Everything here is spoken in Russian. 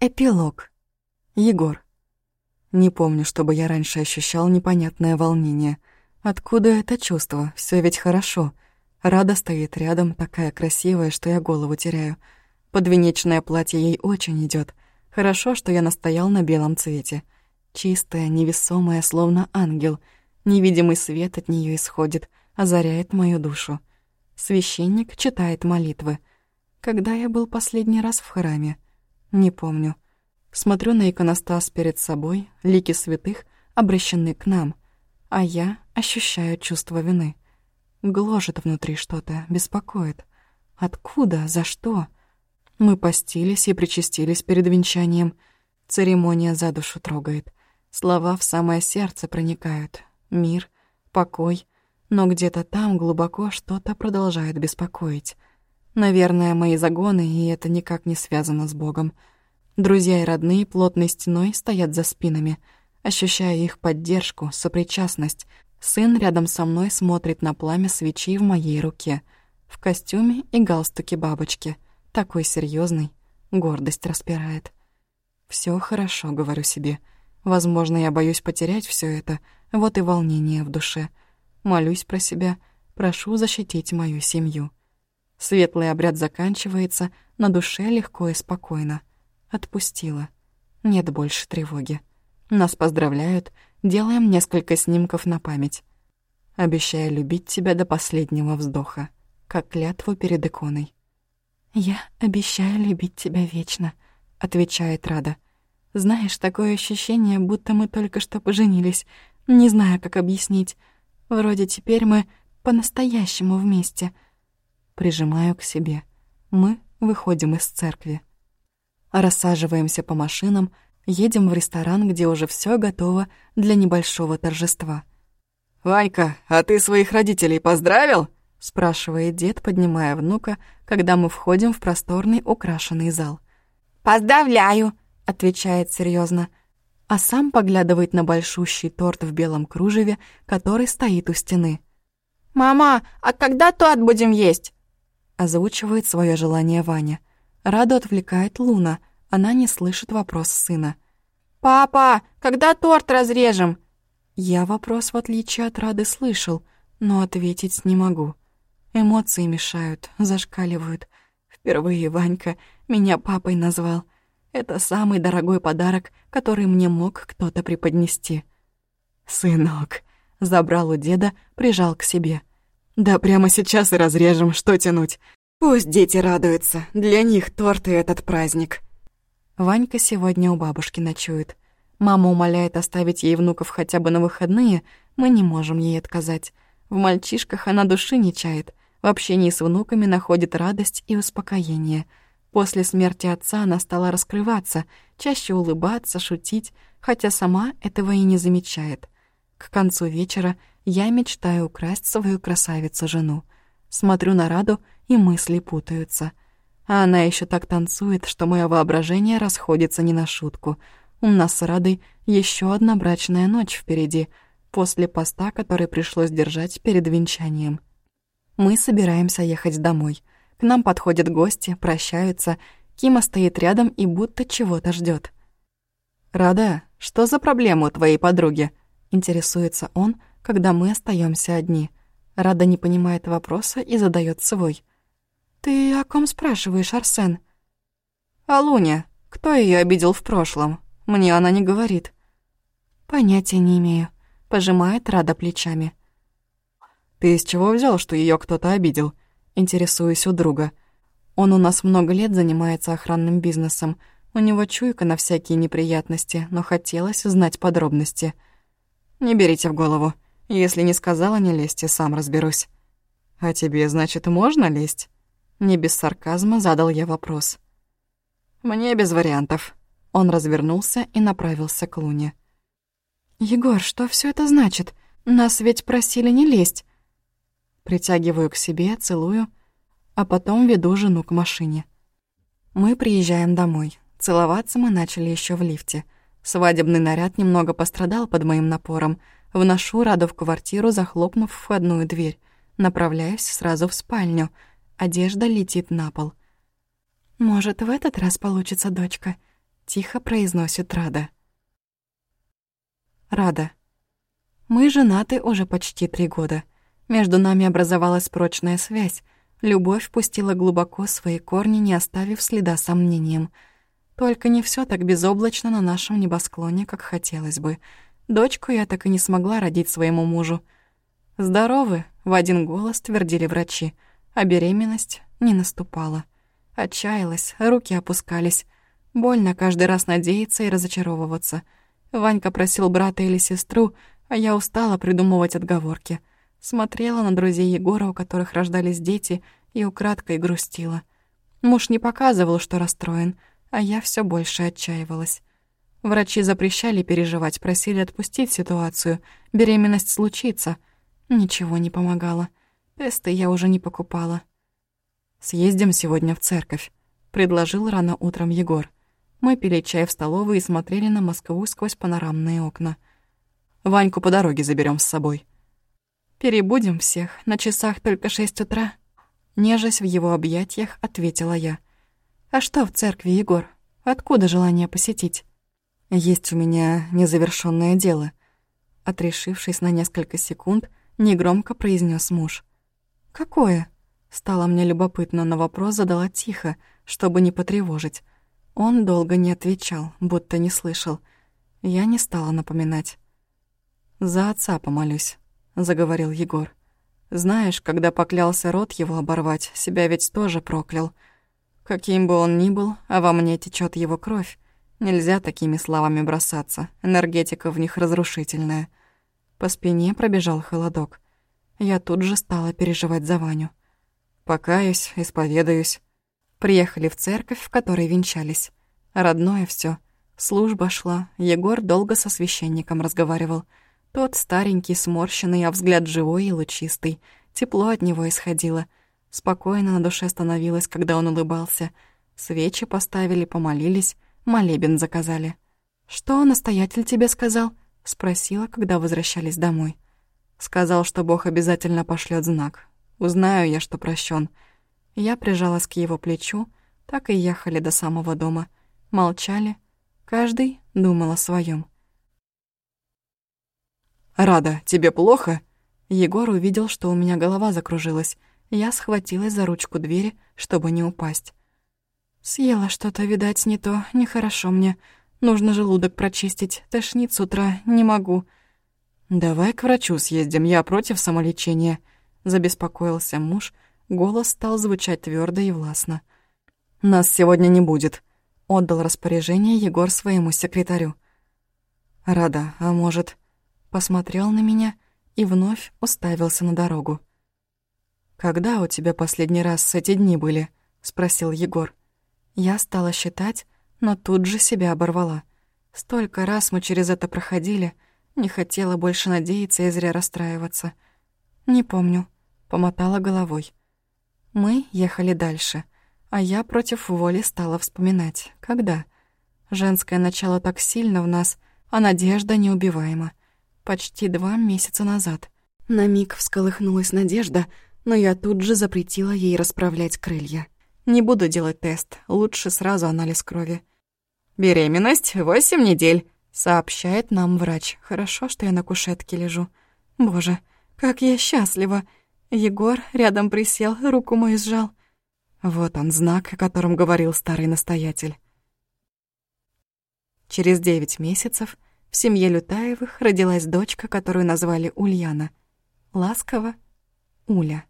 Эпилог. Егор. Не помню, чтобы я раньше ощущал непонятное волнение. Откуда это чувство? Все ведь хорошо. Рада стоит рядом, такая красивая, что я голову теряю. Подвенечное платье ей очень идет. Хорошо, что я настоял на белом цвете. Чистая, невесомая, словно ангел. Невидимый свет от нее исходит, озаряет мою душу. Священник читает молитвы. Когда я был последний раз в храме? Не помню. Смотрю на иконостас перед собой, лики святых обращены к нам, а я ощущаю чувство вины. Гложет внутри что-то, беспокоит. Откуда? За что? Мы постились и причастились перед венчанием. Церемония за душу трогает. Слова в самое сердце проникают. Мир, покой. Но где-то там глубоко что-то продолжает беспокоить. Наверное, мои загоны, и это никак не связано с Богом. Друзья и родные плотной стеной стоят за спинами. Ощущая их поддержку, сопричастность, сын рядом со мной смотрит на пламя свечи в моей руке. В костюме и галстуке бабочки. Такой серьезный, гордость распирает. Все хорошо», — говорю себе. «Возможно, я боюсь потерять все это, вот и волнение в душе. Молюсь про себя, прошу защитить мою семью». Светлый обряд заканчивается, на душе легко и спокойно. Отпустила. Нет больше тревоги. Нас поздравляют, делаем несколько снимков на память. Обещаю любить тебя до последнего вздоха, как клятву перед иконой. «Я обещаю любить тебя вечно», — отвечает Рада. «Знаешь, такое ощущение, будто мы только что поженились. Не знаю, как объяснить. Вроде теперь мы по-настоящему вместе». Прижимаю к себе. Мы выходим из церкви. Рассаживаемся по машинам, едем в ресторан, где уже все готово для небольшого торжества. «Ванька, а ты своих родителей поздравил?» — спрашивает дед, поднимая внука, когда мы входим в просторный украшенный зал. «Поздравляю!» — отвечает серьезно, а сам поглядывает на большущий торт в белом кружеве, который стоит у стены. «Мама, а когда торт будем есть?» Озвучивает свое желание Ваня. Раду отвлекает Луна. Она не слышит вопрос сына. «Папа, когда торт разрежем?» Я вопрос, в отличие от Рады, слышал, но ответить не могу. Эмоции мешают, зашкаливают. Впервые Ванька меня папой назвал. Это самый дорогой подарок, который мне мог кто-то преподнести. «Сынок», — забрал у деда, прижал к себе. Да прямо сейчас и разрежем, что тянуть. Пусть дети радуются, для них торт и этот праздник. Ванька сегодня у бабушки ночует. Мама умоляет оставить ей внуков хотя бы на выходные, мы не можем ей отказать. В мальчишках она души не чает, в общении с внуками находит радость и успокоение. После смерти отца она стала раскрываться, чаще улыбаться, шутить, хотя сама этого и не замечает. К концу вечера я мечтаю украсть свою красавицу-жену. Смотрю на Раду, и мысли путаются. А она еще так танцует, что мое воображение расходится не на шутку. У нас с Радой еще одна брачная ночь впереди, после поста, который пришлось держать перед венчанием. Мы собираемся ехать домой. К нам подходят гости, прощаются. Кима стоит рядом и будто чего-то ждет. «Рада, что за проблема у твоей подруги?» Интересуется он, когда мы остаемся одни. Рада не понимает вопроса и задает свой. «Ты о ком спрашиваешь, Арсен?» «О Луне. Кто ее обидел в прошлом? Мне она не говорит». «Понятия не имею», — пожимает Рада плечами. «Ты из чего взял, что ее кто-то обидел?» Интересуюсь у друга. Он у нас много лет занимается охранным бизнесом. У него чуйка на всякие неприятности, но хотелось знать подробности. «Не берите в голову. Если не сказала, не лезьте, сам разберусь. А тебе, значит, можно лезть? Не без сарказма задал я вопрос. Мне без вариантов. Он развернулся и направился к Луне. «Егор, что все это значит? Нас ведь просили не лезть». Притягиваю к себе, целую, а потом веду жену к машине. Мы приезжаем домой. Целоваться мы начали еще в лифте. Свадебный наряд немного пострадал под моим напором — Вношу Раду в квартиру, захлопнув входную дверь. Направляюсь сразу в спальню. Одежда летит на пол. «Может, в этот раз получится, дочка?» тихо произносит Рада. Рада. Мы женаты уже почти три года. Между нами образовалась прочная связь. Любовь пустила глубоко свои корни, не оставив следа сомнениям. Только не все так безоблачно на нашем небосклоне, как хотелось бы. Дочку я так и не смогла родить своему мужу. «Здоровы», — в один голос твердили врачи, а беременность не наступала. Отчаялась, руки опускались. Больно каждый раз надеяться и разочаровываться. Ванька просил брата или сестру, а я устала придумывать отговорки. Смотрела на друзей Егора, у которых рождались дети, и украдкой грустила. Муж не показывал, что расстроен, а я все больше отчаивалась. Врачи запрещали переживать, просили отпустить ситуацию. Беременность случится. Ничего не помогало. Тесты я уже не покупала. «Съездим сегодня в церковь», — предложил рано утром Егор. Мы пили чай в столовой и смотрели на Москву сквозь панорамные окна. «Ваньку по дороге заберем с собой». «Перебудем всех, на часах только шесть утра», — нежась в его объятиях, ответила я. «А что в церкви, Егор? Откуда желание посетить?» «Есть у меня незавершенное дело», — отрешившись на несколько секунд, негромко произнес муж. «Какое?» Стало мне любопытно, но вопрос задала тихо, чтобы не потревожить. Он долго не отвечал, будто не слышал. Я не стала напоминать. «За отца помолюсь», заговорил Егор. «Знаешь, когда поклялся рот его оборвать, себя ведь тоже проклял. Каким бы он ни был, а во мне течет его кровь. Нельзя такими словами бросаться, энергетика в них разрушительная». По спине пробежал холодок. Я тут же стала переживать за Ваню. Покаюсь, исповедаюсь. Приехали в церковь, в которой венчались. Родное все. Служба шла, Егор долго со священником разговаривал — тот старенький, сморщенный, а взгляд живой и лучистый. Тепло от него исходило. Спокойно на душе становилось, когда он улыбался. Свечи поставили, помолились, молебен заказали. «Что настоятель тебе сказал?» — спросила, когда возвращались домой. Сказал, что Бог обязательно пошлет знак. Узнаю я, что прощен. Я прижалась к его плечу, так и ехали до самого дома. Молчали. Каждый думал о своем. «Рада, тебе плохо?» Егор увидел, что у меня голова закружилась. Я схватилась за ручку двери, чтобы не упасть. «Съела что-то, видать, не то. Нехорошо мне. Нужно желудок прочистить. Тошнит с утра. Не могу». «Давай к врачу съездим. Я против самолечения», — забеспокоился муж. Голос стал звучать твердо и властно. «Нас сегодня не будет», — отдал распоряжение Егор своему секретарю. «Рада, а может...» посмотрел на меня и вновь уставился на дорогу. «Когда у тебя последний раз эти дни были?» — спросил Егор. Я стала считать, но тут же себя оборвала. Столько раз мы через это проходили, не хотела больше надеяться и зря расстраиваться. «Не помню», — помотала головой. Мы ехали дальше, а я против воли стала вспоминать. Когда? Женское начало так сильно в нас, а надежда неубиваема почти два месяца назад. На миг всколыхнулась надежда, но я тут же запретила ей расправлять крылья. Не буду делать тест, лучше сразу анализ крови. «Беременность восемь недель», — сообщает нам врач. Хорошо, что я на кушетке лежу. Боже, как я счастлива. Егор рядом присел, руку мою сжал. Вот он, знак, о котором говорил старый настоятель. Через девять месяцев в семье Лютаевых родилась дочка, которую назвали Ульяна. Ласково — Уля.